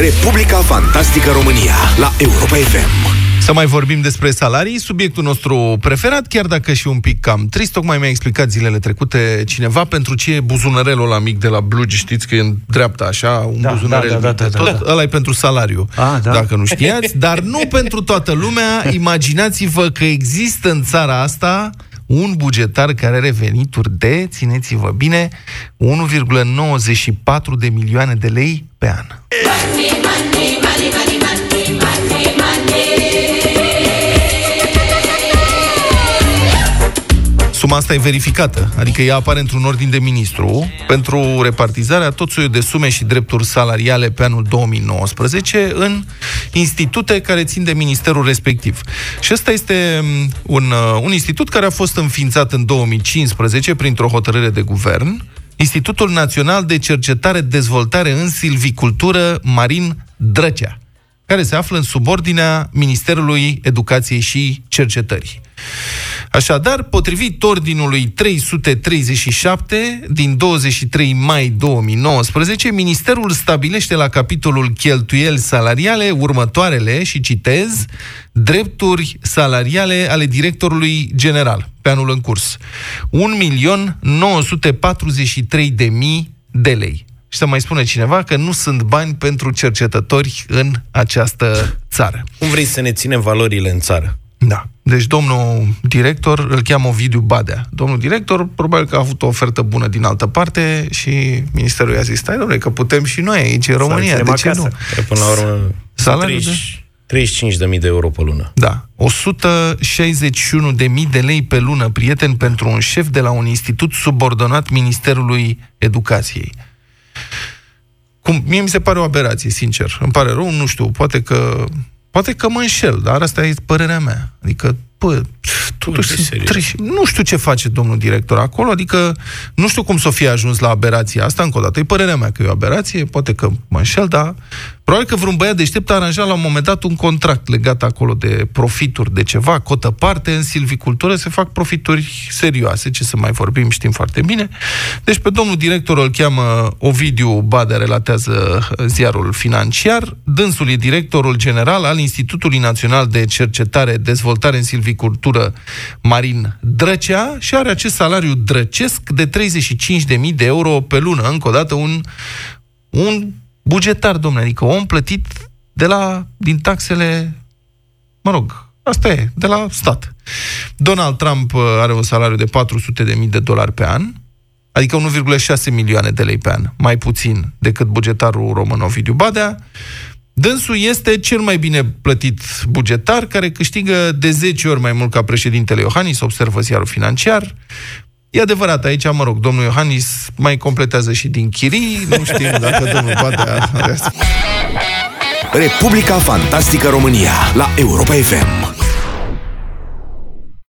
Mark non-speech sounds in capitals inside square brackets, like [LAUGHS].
Republica Fantastică România la Europa FM. Să mai vorbim despre salarii, subiectul nostru preferat, chiar dacă și un pic cam trist. Tocmai mi-a explicat zilele trecute cineva pentru ce e buzunărelul ăla mic de la Blugi, știți că e în dreapta așa, un Da, buzunărel da, da, mic da, de da, tot. da. Ăla e pentru salariu, Ah, da. dacă nu știați, dar nu pentru toată lumea. [LAUGHS] Imaginați-vă că există în țara asta un bugetar care are venituri de, țineți-vă bine, 1,94 de milioane de lei pe an. Suma asta e verificată, adică ea apare într-un ordin de ministru pentru repartizarea tot soiul de sume și drepturi salariale pe anul 2019 în institute care țin de ministerul respectiv. Și ăsta este mm, un, uh, un institut care a fost înființat în 2015 printr-o hotărâre de guvern, Institutul Național de Cercetare Dezvoltare în Silvicultură Marin Drăcea, care se află în subordinea Ministerului Educației și Cercetării. Așadar, potrivit ordinului 337 din 23 mai 2019, Ministerul stabilește la capitolul cheltuieli salariale următoarele, și citez, drepturi salariale ale directorului general pe anul în curs. 1.943.000 de lei. Și să mai spune cineva că nu sunt bani pentru cercetători în această țară. Cum vrei să ne ținem valorile în țară? Da. Deci domnul director îl cheamă Ovidiu Badea. Domnul director probabil că a avut o ofertă bună din altă parte și ministerul i-a zis, stai domnule, că putem și noi aici în România, ținem de ce acasă." nu? Care până la urmă Salariul 30, 35.000 de euro pe lună. Da. 161.000 de lei pe lună, prieten, pentru un șef de la un institut subordonat Ministerului Educației. Cum, mie mi se pare o aberație, sincer. Îmi pare rău, nu știu, poate că poate că mă înșel, dar asta e părerea mea. Adică, bă, totuși, Uite, serios. treci- nu știu ce face domnul director acolo, adică nu știu cum să fie ajuns la aberația asta, încă o dată. E părerea mea că e o aberație, poate că mă înșel, dar probabil că vreun băiat deștept a aranjat la un moment dat un contract legat acolo de profituri, de ceva, cotă parte, în silvicultură se fac profituri serioase, ce să mai vorbim, știm foarte bine. Deci pe domnul director îl cheamă Ovidiu Badea, relatează ziarul financiar. Dânsul e directorul general al Institutului Național de Cercetare, Dezvoltare în Silvicultură Marin Drăcea și are acest salariu drăcesc de 35.000 de euro pe lună. Încă o dată un, un bugetar, domnule, adică om plătit de la, din taxele, mă rog, asta e, de la stat. Donald Trump uh, are un salariu de 400.000 de dolari pe an, adică 1,6 milioane de lei pe an, mai puțin decât bugetarul român Ovidiu Badea. Dânsul este cel mai bine plătit bugetar, care câștigă de 10 ori mai mult ca președintele Iohannis, observă ziarul financiar. E adevărat, aici, mă rog, domnul Iohannis mai completează și din chirii, nu știm dacă [LAUGHS] domnul Badea are asta. Republica Fantastică România la Europa FM.